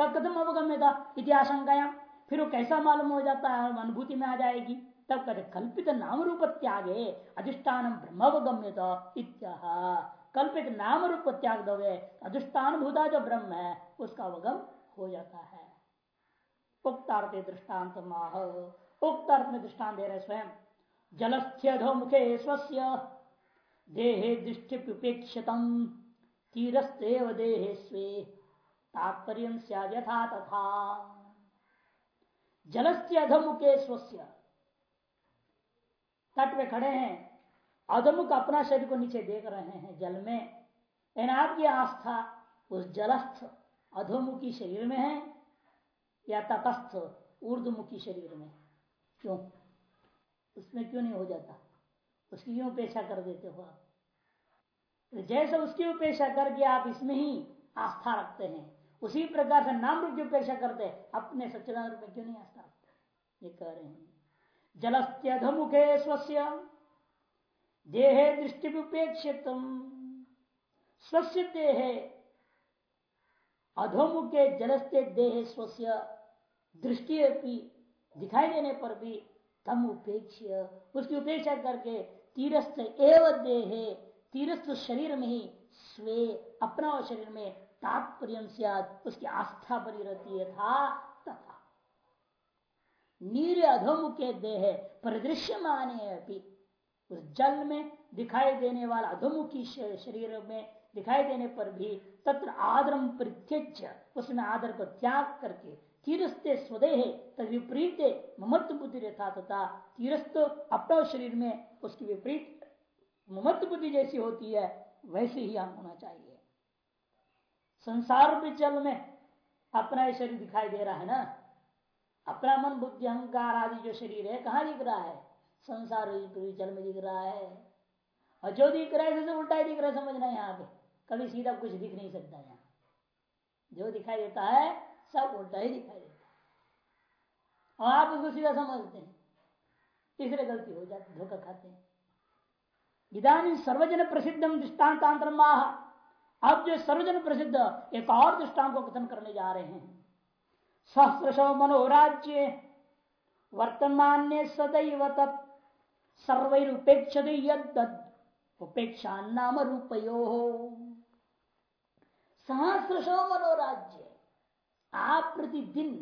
तब कदम अवगम्यता इतिहासंकाया फिर वो कैसा मालूम हो जाता है अनुभूति में आ जाएगी। तब कहते कल्पित नाम रूप त्यागे अधिष्ठान ब्रह्मवगम्यता इत्याह। कल्पित नाम रूप त्याग दोगे अधिष्ठान भूता जो ब्रह्म है उसका अवगम हो जाता है। उक्तार्थ दृष्टांत माह उक्त अर्थ में दृष्टान दे रहे स्वयं। जलस्थ्यधो मुखे स्वस्य, देहे दृष्टिपेक्षितम तीरस्तेव देहे स्वे तात्पर्य यथा तथा। जलस्थ्य अधमुखे स्वस्य तट पे खड़े हैं। अधमुख अपना शरीर को नीचे देख रहे हैं जल में। लेकिन आपकी आस्था उस जलस्थ अधोमुखी शरीर में है या तटस्थ ऊर्धमुखी शरीर में? क्यों? उसमें क्यों नहीं हो जाता? उसकी क्यों उपेक्षा कर देते हो आप? तो जैसे उसकी उपेक्षा करके आप इसमें ही आस्था रखते हैं। उसी प्रकार से नाम रूप की उपेक्षा करते अपने सच्चिदान में क्यों नहीं आस्था? ये कह रहे हैं। जलस्त्यधमुखे स्वस्य, देहे दृष्टि उपेक्षित स्वस्य देहे, अधोमुखे जलस्ते देहे स्वस्य, दृष्टि दिखाई देने पर भी तम उपेक्ष उसकी उपेक्षा करके तीरस्थ एव देहे, तीरस्थ शरीर में ही स्वे, अपना शरीर में तात्पर्य उसकी आस्था बनी रहती है था तथा। नीर अधोमुखे देह परिदृश्य माने अभी। उस जल में दिखाई देने वाला अधोमुखी शरीर में दिखाई देने पर भी तत्र आदरम परित्यज उसमें आदर को त्याग करके तीरस्ते स्वदेह तद विपरीत ममत्व बुद्धि रहता तथा तीरस्त अपना शरीर में उसकी विपरीत ममत्व बुद्धि जैसी होती है, वैसे ही हम होना चाहिए। संसार जल में अपना शरीर दिखाई दे रहा है ना? अपना मन, बुद्धि, अहंकार आदि जो शरीर है, कहाँ दिख रहा है? संसार जल में दिख रहा है। और जो दिख रहा है उल्टा ही दिख रहा है समझना यहाँ पे। कभी सीधा कुछ दिख नहीं सकता यहाँ। जो दिखाई देता है, सब उल्टा ही दिखाई देता है। और आप उसको सीधा समझते हैं। तीसरे गलती हो जाती धोखा खाते हैं। इधानी सर्वजन प्रसिद्धम दृष्टान्तांतर माह। अब जो सर्वजन प्रसिद्ध एक और दृष्टांत को कथन करने जा रहे हैं। सहस्रशो मनोराज्य वर्तमान सदैव तत् सर्वपेक्ष उपेक्षा नाम रूपयो। सहस्रशो मनोराज्य आप प्रतिदिन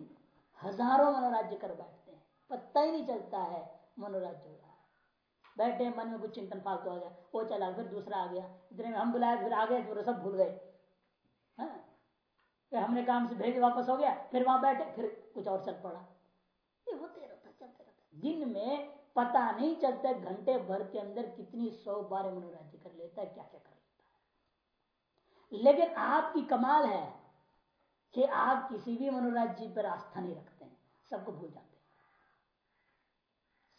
हज़ारों मनोराज्य कर बैठते हैं। पता ही नहीं चलता है मनोराज्य बैठे मन में कुछ चिंतन फालतू आ गया। वो चला फिर दूसरा आ गया। इतने में हम बुलाए फिर आ गए फिर सब भूल गए। हाँ? फिर हमने काम से भेज वापस हो गया फिर वहाँ बैठे फिर कुछ और चल पड़ा। ये होते रहता चलते रहता दिन में पता नहीं चलता घंटे भर के अंदर कितनी सौ बार मनोरंजन कर लेता है क्या क्या कर लेता है। लेकिन आपकी कमाल है कि आप किसी भी मनोराज्य पर आस्था नहीं रखते हैं सबको भूल जाते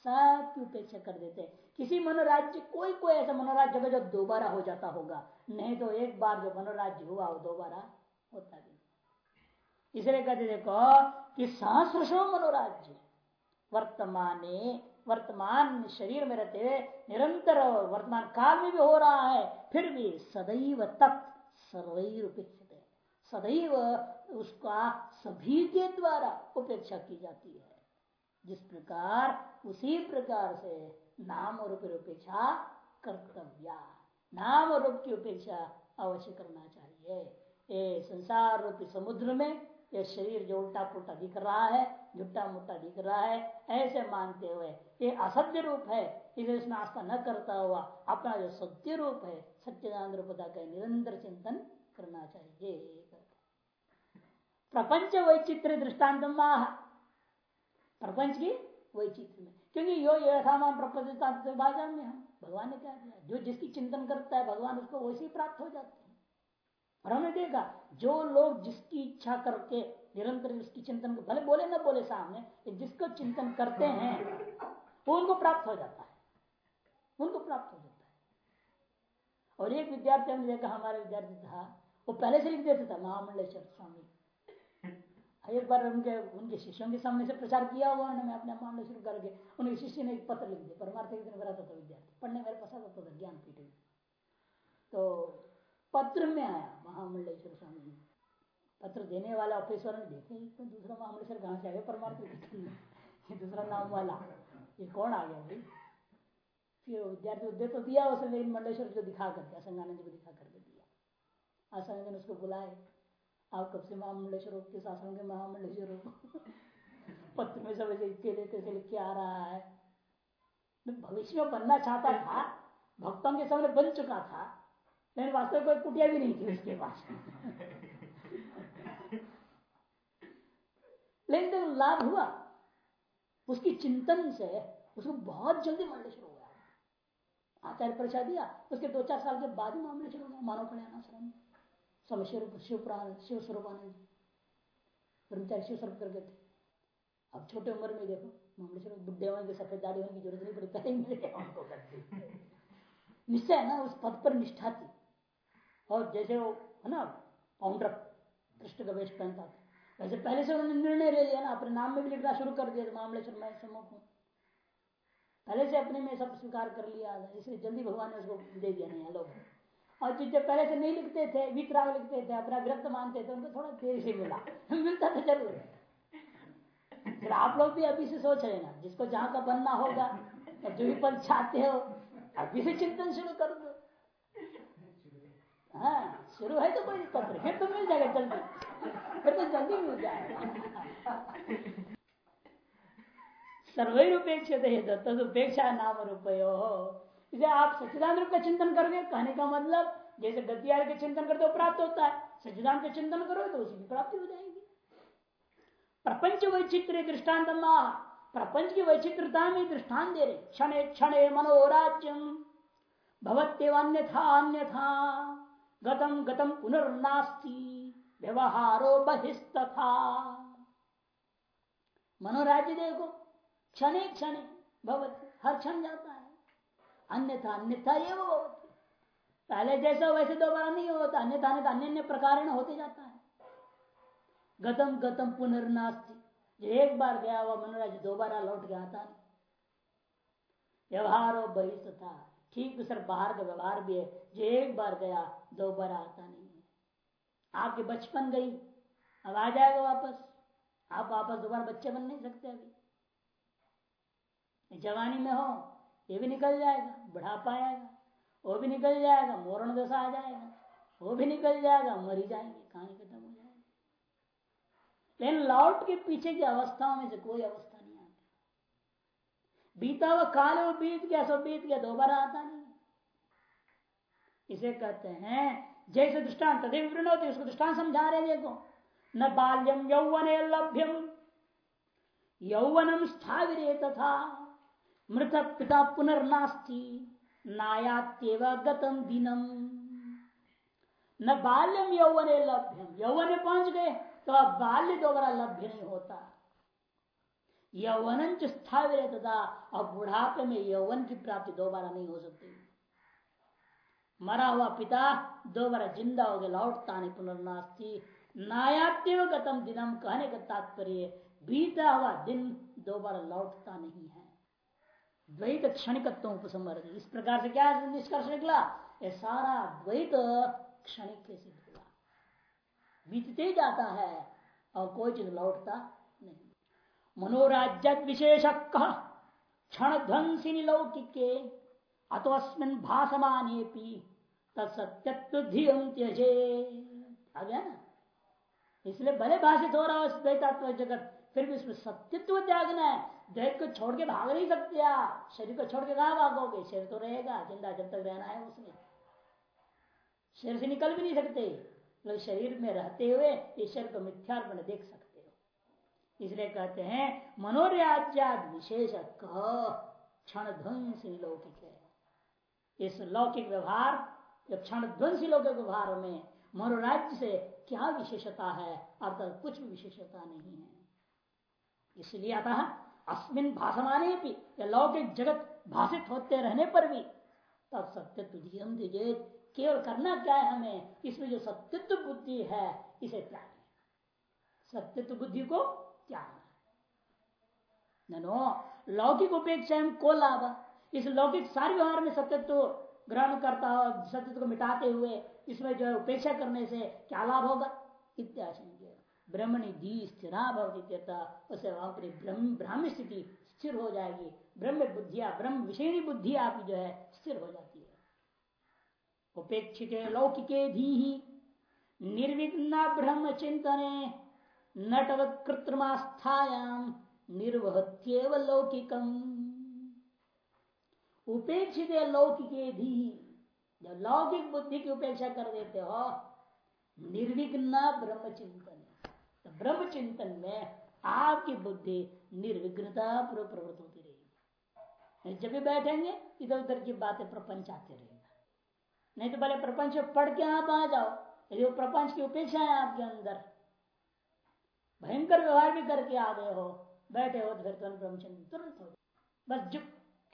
सब की उपेक्षा कर देते किसी मनोराज्य, कोई कोई ऐसा मनोराज्य होगा जो दोबारा हो जाता होगा। नहीं तो एक बार जो मनोराज्य हुआ, वो दोबारा होता भी इसलिए कहते देखो, कि सहस्रशो मनोराज्य। वर्तमान वर्तमान शरीर में रहते हुए निरंतर वर्तमान काल में भी हो रहा है, फिर भी सदैव तत् सर्वैर उपेक्षित सदैव उसका सभी के द्वारा उपेक्षा की जाती है। जिस प्रकार, उसी प्रकार से नाम रूप उपेक्षा कर्तव्य। नाम रूप की उपेक्षा अवश्य करना चाहिए। ये संसार रूपी समुद्र में ये शरीर जो उल्टा पुल्टा दिख रहा है झुट्टा मुट्टा दिख रहा है, ऐसे मानते हुए ये असत्य रूप है। इसे इसमें आस्था न करता हुआ अपना जो सत्य रूप है सत्यदान रूपता का निरंतर चिंतन करना चाहिए। प्रपंच वैचित्र दृष्टांत प्रपंच की वही वैचित्र में क्योंकि यो यथामान प्रपंचता बाज़ार में हम भगवान ने क्या दिया जो जिसकी चिंतन करता है, भगवान उसको वैसे ही प्राप्त हो जाते हैं। और हमने देखा, जो लोग जिसकी इच्छा करके, निरंतर उसकी चिंतन को भले बोले ना बोले सामने जिसको चिंतन करते हैं, वो उनको प्राप्त हो जाता है। उनको प्राप्त हो जाता है। और एक विद्यार्थी हमने देखा, हमारा विद्यार्थी था वो पहले से लिख देता था, महामंडलेश्वर स्वामी। एक बार उनके उनके शिष्यों के सामने से प्रचार किया हुआ उन्होंने अपने मामले शुरू करके उनके शिष्य ने एक पत्र लिख दिया। परमार्थ एक दिन रहता था विद्यार्थी। पढ़ने मेरे पास आता था ज्ञान पीठ तो पत्र में आया, महामंडलेश्वर स्वामी ने। पत्र देने वाला ऑफिसर ने देखे तो दूसरा महामलेश्वर कहाँ से आ गया परमार्थ ये दूसरा नाम वाला। ये कौन आ गया भाई? फिर विद्यार्थी दे तो दिया उसने मंडलेश्वर को दिखा करके असंगानंद को दिखा करके दिया। असंगानंद उसको बुलाए आप कब से महामंडलेश्वर हो किस आश्रम के महामंडलेश्वर हो? पत्र में सब ऐसे लेते से लिख के आ रहा है। भविष्य में बनना चाहता था, भक्तों के सामने बन चुका था, लेकिन वास्तव में कोई कुटिया भी नहीं थी उसके पास। लेकिन तो लाभ हुआ, उसकी चिंतन से उसको बहुत जल्दी मानना शुरू हो गया। आचार्य परीक्षा दिया, उसके दो चार साल के बाद ही मामले शुरू हो गया। मानव कल्याण आश्रम। समय शिव शिव स्वरूपानंद ब्रह्मचारी शिव स्वरूप करके थे अब छोटे उम्र में देखो, मामले शुरू बुढ़े होंगे, सफ़ेद दाढ़ी होने की ज़रूरत नहीं पड़ी पहले मिल उनको निश्चय ना, उस पद पर निष्ठा थी और जैसे वो, है ना काउंटर कृष्ण का वेश पहनता था। वैसे पहले से उन्होंने निर्णय ले लिया ना, अपने नाम में भी लिखना शुरू कर दिया मामले से मैं सम्मुख हूँ। पहले से अपने में सब स्वीकार कर लिया इसलिए जल्दी भगवान ने उसको दे दिया नहीं लोग और जितने पहले से नहीं लिखते थे वितराग लिखते थे, अपना विरक्त मानते थे, उनको थोड़ा देर से मिला। मिलता था ज़रूर फिर आप लोग भी अभी से सोच रहे ना, जिसको जहाँ का बनना होगा तो जो भी पद चाहते हो, अभी से चिंतन शुरू कर। दो हाँ शुरू है तो कोई दिक्कत नहीं, फिर तो मिल जाएगा जल्दी। फिर तो जल्दी मिल जाएगा। सर्वे सर्वैरुपेक्षित तदुपेक्षा नाम रूपयो इसे आप सच्चिदान रूप का चिंतन करोगे, कहने का मतलब जैसे गतियार के चिंतन करते हो प्राप्त होता है सच्चिदान का चिंतन करोगे तो उसी की प्राप्ति हो जाएगी। प्रपंच वैचित्र दृष्टांत प्रपंच की वैचित्रता में दृष्टान दे रहे क्षण क्षण मनोराज्यम भवत्यन्यथा अन्यथा गतम गतम पुनर्नास्ति, व्यवहारो बहिस्तथा। मनोराज्य देखो, क्षण क्षण भवत, हर क्षण जाता है। अन्यथा अन्यथा ये वो पहले जैसा वैसे दोबारा नहीं होता, अन्यथा अन्यथा अन्य अन्य प्रकार होते जाता है। गतम गतम, पुनर्नास्ति। जो एक बार गया हुआ मनोराज, दोबारा लौट के आता नहीं। व्यवहार और बहिष्ठ था ठीक सर बाहर का व्यवहार भी है, जो एक बार गया, दोबारा आता नहीं है। आपके बचपन गई, अब आ जाएगा वापस। आप वापस दोबारा बच्चे बन नहीं सकते अभी। जवानी में हो ये भी निकल जाएगा, बुढ़ापा आएगा, वो भी निकल जाएगा, मोरण दशा आ जाएगा, वो भी निकल जाएगा, मरी जाएँगे, कहानी खत्म हो जाएगी। लेकिन लौट के पीछे की अवस्थाओं में से कोई अवस्था नहीं आती। बीता हुआ काल वो बीत गया सो बीत गया, दोबारा आता नहीं। इसे कहते हैं, जैसे दृष्टान तथे विवरण होते उसको दृष्टान समझा रहे देखो। न बाल्यम यौवन लभ्यम यौवनम स्थाविरे तथा। मृत पिता पुनर्नास्ती। नायात्यव गतम दिनम। न बाल्यम यौवन लभ्यम यौवन पहुँच गए तो अब बाल्य दोबारा लभ्य नहीं होता। यौवन स्थाविर तथा अब बुढ़ापे में यौवन की प्राप्ति दोबारा नहीं हो सकती। मरा हुआ पिता दोबारा ज़िंदा हो गया लौटता नहीं, पुनर्नास्ती। नायात्यव गतम दिनम, कहने का तात्पर्य, बीता हुआ दिन दोबारा लौटता नहीं है। द्वैत क्षणिकत्व उपसमर इस प्रकार से क्या निष्कर्ष निकला? ये सारा द्वैत क्षणिक सिद्ध बीतते जाता है और कोई चीज़ लौटता नहीं। मनोराज्य विशेष क्षण ध्वंसी लौकिक अतोस्मिन भाषमाने तत्सत्यत्व त्यजे। आ गया ना? इसलिए भले भाषित हो रहा है द्वैतात्मक जगत, फिर भी उसमें सत्यत्व त्यागना है। द्वैत को छोड़ के भाग नहीं सकते आप। शरीर को छोड़ के कहा भागोगे? शरीर तो रहेगा, ज़िंदा जब तक रहना है उसमें। शरीर से निकल भी नहीं सकते। तो शरीर में रहते हुए ईश्वर को मिथ्यार्पण देख सकते हो। इसलिए कहते हैं, मनोराज्याद विशेष क्षण ध्वंसी लौकिक है। इस लौकिक व्यवहार क्षण ध्वंसी लौकिक व्यवहार में मनोराज्य से क्या विशेषता है? अर्थात कुछ विशेषता नहीं है। इसलिए अतः अस्मिन भाषमाने भी लौकिक जगत भाषित होते रहने पर भी, तब सत्य केवल करना क्या है हमें? इसमें जो सत्यत्व बुद्धि है, इसे त्याग सत्यत्व बुद्धि को त्यागना लौकिक उपेक्षा को लाभ? इस लौकिक सारे व्यवहार में सत्यत्व ग्रहण करता हो सत्यत्व को मिटाते हुए इसमें जो है उपेक्षा करने से क्या लाभ होगा? इत्याशंक्य ब्रह्मणि धी स्थिरा उसे ब्राह्मी स्थिति स्थिर हो जाएगी। ब्रह्म बुद्धिया, ब्रह्म विषयनी बुद्धि आपकी जो है, स्थिर हो जाती है। उपेक्षित लौकिके धी निर्विघ्न ब्रह्म चिंतने नटवत कृत्रिमास्थायाम निर्वहत्यव लौकिकम। उपेक्षित लौकिके धी जब लौकिक बुद्धि की उपेक्षा कर देते हो, निर्विघ्न ब्रह्म चिंतन ब्रह्म चिंतन में आपकी बुद्धि निर्विघ्नता पूर्व प्रवृत्त होती रहेगी। जब भी बैठेंगे इधर उधर की बातें प्रपंच आते रहेगा। नहीं तो पहले प्रपंच पढ़ के आप आ जाओ। यदि वो प्रपंच की उपेक्षा है आपके अंदर, भयंकर व्यवहार भी करके आ गए हो, बैठे हो तो फिर तुरंत ब्रह्मचंद तुरंत हो बस जो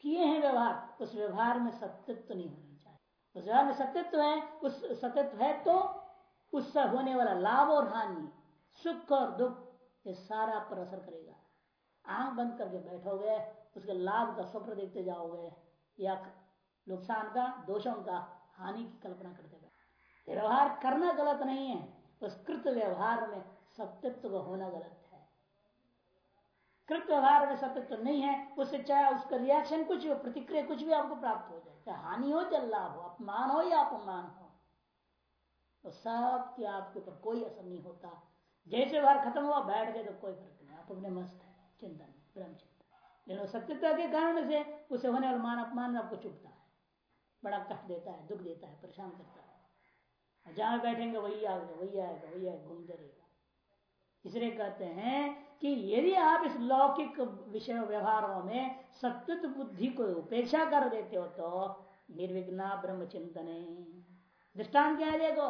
किए हैं व्यवहार, उस व्यवहार में सत्यत्व नहीं होना चाहिए। उस व्यवहार में सत्यत्व है, उस सत्यत्व है तो उससे होने वाला लाभ और हानि सुख और दुख, ये सारा पर असर करेगा। आँख बंद करके बैठोगे, उसके लाभ का स्वप्न देखते जाओगे, या नुकसान का, दोषों का, हानि की कल्पना करते गए व्यवहार करना गलत नहीं है उस कृत व्यवहार में सत्यत्व होना गलत है। कृत व्यवहार में सत्यत्व नहीं है, उससे चाहे उसका रिएक्शन कुछ हो, प्रतिक्रिया कुछ भी आपको प्राप्त हो जाए, चाहे हानि हो, चाहे लाभ हो, अपमान हो या अपमान हो तो सब के आपके ऊपर कोई असर नहीं होता। जैसे व्यवहार खत्म हुआ, बैठ गए तो कोई फ़र्क नहीं। आप अपने मस्त है, चिंतन ब्रह्म चिंतन लेकिन सत्यता के कारण से उसे होने वाला मान अपमान आपको चुपता है। बड़ा कष्ट देता है, दुख देता है, परेशान करता है। जहाँ बैठेंगे, वही आएगा वही आएगा वही आएगा घूमते रहेगा। इसलिए कहते हैं कि यदि आप इस लौकिक विषय, व्यवहारों में सत्य बुद्धि को उपेक्षा कर देते हो तो निर्विघ्ना ब्रह्म चिंतन दृष्टान क्या देखो?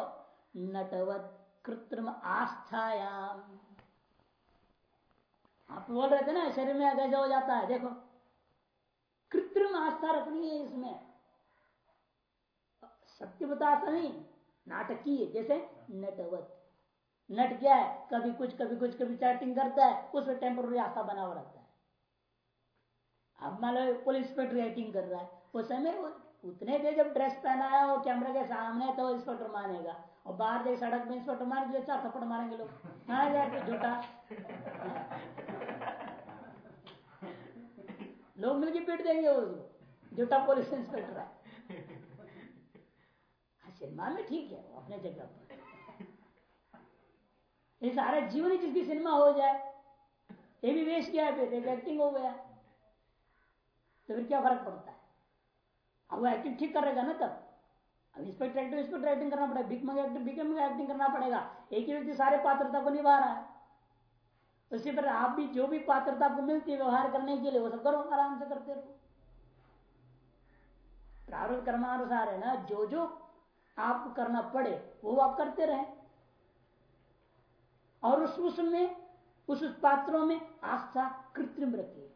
नटवत कृत्रिम आस्थायाम। आप बोल रहे थे ना, शरीर में कैसे हो जाता है, देखो। कृत्रिम आस्था रखनी है इसमें। सत्य बता नहीं, नाटकीय, जैसे नटवत। नट क्या है? कभी कुछ कभी कुछ, कभी चैटिंग करता है उसमें टेम्पोररी आस्था बना हुआ रहता है। अब मान लो, पुलिस इंस्पेक्टर एक्टिंग कर रहा है, उस समय उतने देर जब ड्रेस पहना है कैमरे के सामने तो इंस्पेक्टर मानेगा। और बाहर देख सड़क में इंस्पेक्टर मार दिया चार थप्पड़ मारेंगे लोग। हाँ यार झूठा? लोग मिलके पीट देंगे उसको झूठा पुलिस इंस्पेक्टर। है हाँ, सिनेमा में ठीक है अपने जगह पर। ये सारे जीवन ही जिसकी सिनेमा हो जाए ये भी वेस्ट किया है फिर एक्टिंग हो गया। तो फिर क्या फ़र्क पड़ता है? अब वो एक्टिंग ठीक करेगा ना तब? अब इंस्पेक्टर एक्टिंग इंस्पेक्टर एक्टिंग करना पड़ेगा। बिग मंग एक्टिंग बिग मंग एक्टिंग करना पड़ेगा। एक ही व्यक्ति सारे पात्रता को निभा रहा है। उसी पर आप भी जो भी पात्रता आपको मिलती है व्यवहार करने के लिए, वो सब करो, आराम से करते रहो। प्रारूप कर्मानुसार है ना जो जो आपको करना पड़े, वो आप करते रहे। और उस उसमें उस पात्रों में आस्था कृत्रिम रखिए।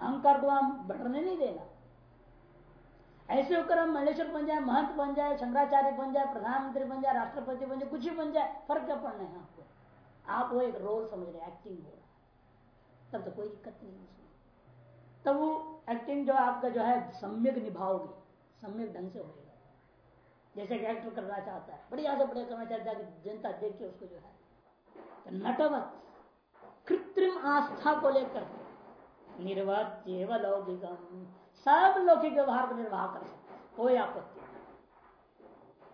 अहंकार को हम बढ़ने नहीं देना। ऐसे होकर हम मलेश्वर बन जाए, महंत बन जाए, शंकराचार्य बन जाए, प्रधानमंत्री बन जाए, राष्ट्रपति बन जाए, कुछ भी बन जाए, फ़र्क क्या पड़ना है आपको? आप वो एक रोल समझ रहे एक्टिंग हो रहा है। तब तो कोई दिक्कत नहीं उसमें तब वो एक्टिंग जो आपका जो है, सम्यक निभाओगे, सम्यक ढंग से होगा जैसे कि एक्टर करना चाहता है, बढ़िया से बढ़िया करना चाहता है जनता देख के उसको जो है तो नटवत, कृत्रिम आस्था को लेकर, निर्वत लौकिकम। सब लौकिक व्यवहार को निर्वाह कर। सकते कोई आपत्ति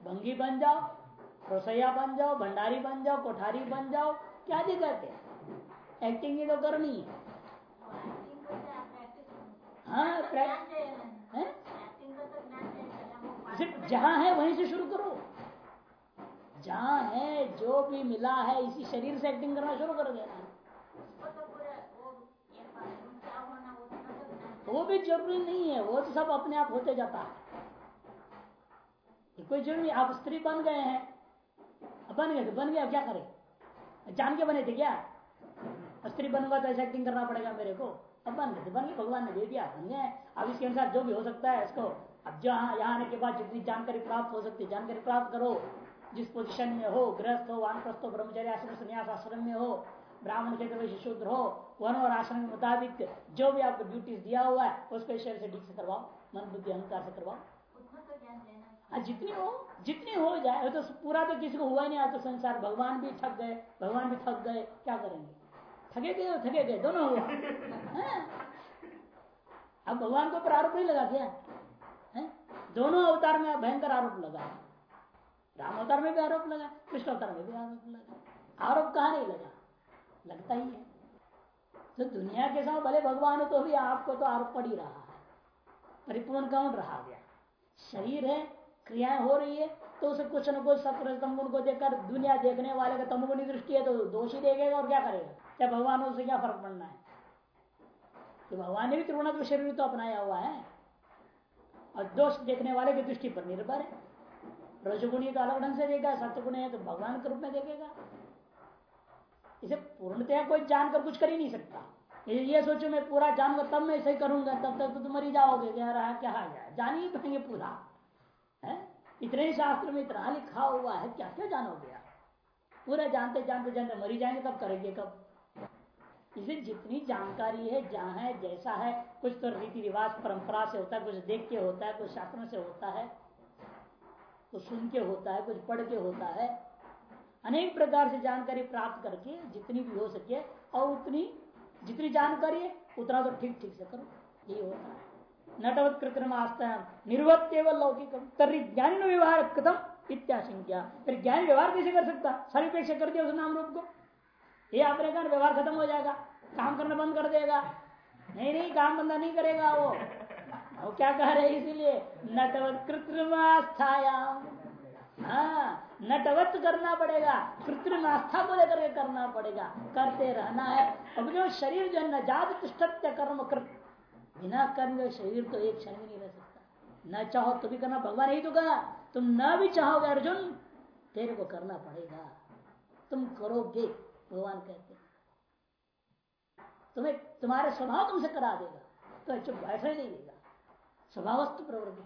भंगी बन जाओ रसोईया बन जाओ, भंडारी बन जाओ, कोठारी बन जाओ, क्या दिक्कत है? एक्टिंग ही तो करनी है। हाँ सिर्फ़ जहाँ है, वहीं से शुरू करो। जहाँ है, जो भी मिला है, इसी शरीर से एक्टिंग करना शुरू कर देना। वो भी ज़रूरी नहीं है, वो तो सब अपने आप होते जाता है। कोई ज़रूरी आप स्त्री बन गए हैं। बन गए बन गया क्या करे? जान के बने थे क्या? स्त्री बनूँगा तो ऐसा एक्टिंग करना पड़ेगा मेरे को। अब बन गए बन गए, भगवान ने दे दिया, बन गए। अब इसके अनुसार जो भी हो सकता है इसको, अब जहाँ यहाँ आने के बाद जितनी जानकारी प्राप्त हो सकती है, जानकारी प्राप्त करो। जिस पोजिशन में हो, गृहस्थ हो, वानप्रस्थ हो, ब्रह्मचर्य आश्रम, संन्यास आश्रम में हो ब्राह्मण क्षेत्र शूद्र हो वन और आश्रम के मुताबिक जो भी आपको ड्यूटीज़ दिया हुआ है उसको शरीर से ठीक से करवाओ मन बुद्धि अहंकार से करवाओ। हाँ जितनी हो जितनी हो जाए तो पूरा तो किसी को हुआ नहीं आता संसार भगवान भी थक गए भगवान भी थक गए क्या करेंगे? थके गए थके गए दोनों हुआ हाँ। अब भगवान को ऊपर आरोप नहीं लगा क्या है? दोनों अवतार में भयंकर आरोप लगा राम अवतार में भी आरोप लगा कृष्ण अवतार में भी आरोप लगा आरोप कहा नहीं लगा? लगता ही है। तो दुनिया के साथ भले भगवान हो तो भी आपको तो आरोप पड़ ही रहा है। परिपूर्ण कौन रहा गया। शरीर है, क्रियाएँ हो रही है तो उसे कुछ न कुछ सत्र तमगुण को देखकर दुनिया देखने वाले का तमगुणी दृष्टि है तो दोषी देखेगा और क्या करेगा? क्या भगवान उसे क्या फ़र्क पड़ना है? तो भगवान ने भी त्रिगुणात्मक शरीर तो अपनाया हुआ है। और दोष देखने वाले की दृष्टि पर निर्भर है। रजगुणी तो अलग ढंग से देगा सत्यगुण है तो भगवान के रूप में देखेगा। इसे पूर्णतया कोई जानकर कुछ कर ही नहीं सकता। ये सोचो मैं पूरा जानकर तब मैं ऐसे करूँगा, तब तक तो तुम मरी जाओगे। क्या रहा क्या जाए जान ही पाएँगे पूरा। है? इतने ही शास्त्र में इतना लिखा हुआ है, क्या क्या जानोगे पूरा जानते जानते जानते मरी जाएँगे, तब करेंगे कब? इसे जितनी जानकारी है, जहाँ है, जैसा है, कुछ तो रीति रिवाज, परंपरा से होता है, कुछ देख के होता है, कुछ शास्त्रों से होता है, कुछ सुन के होता है, कुछ पढ़ के होता है अनेक प्रकार से जानकारी प्राप्त करके जितनी भी हो सके और उतनी जितनी जानकारी है, उतना तो ठीक ठीक से करो। ये होता है। नटवत कृत्रिम आस्था निर्वत्य लौकिक तरी ज्ञान व्यवहार कदम इत्याशंख्या फिर ज्ञान व्यवहार कैसे कर सकता? सर्वेक्षा कर दिया उस नाम रूप को। ये आपने कहा व्यवहार खत्म हो जाएगा, काम करना बंद कर देगा। नहीं नहीं, काम बंदा नहीं करेगा वो। वो क्या कह रहे इसीलिए, नटवत कृत्रिम आस्थायाम हाँ नटवत करना पड़ेगा, कृत्रिम आस्था को लेकर के करना पड़ेगा, करते रहना है। अब जो शरीर जो है नजात तिष्ठत्य कर्म कृत। बिना कर्म शरीर तो एक क्षण भी नहीं रह सकता। न चाहो तो भी करना, भगवान ही तो कहा, तुम न भी चाहोगे अर्जुन, तेरे को करना पड़ेगा। तुम करोगे, भगवान कहते तुम्हें, तुम्हारे स्वभाव तुमसे करा देगा। तो चुप बैठने नहीं देगा। स्वभावस्तु प्रवृत्ति